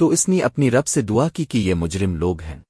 تو اس نے اپنی رب سے دعا کی کہ یہ مجرم لوگ ہیں۔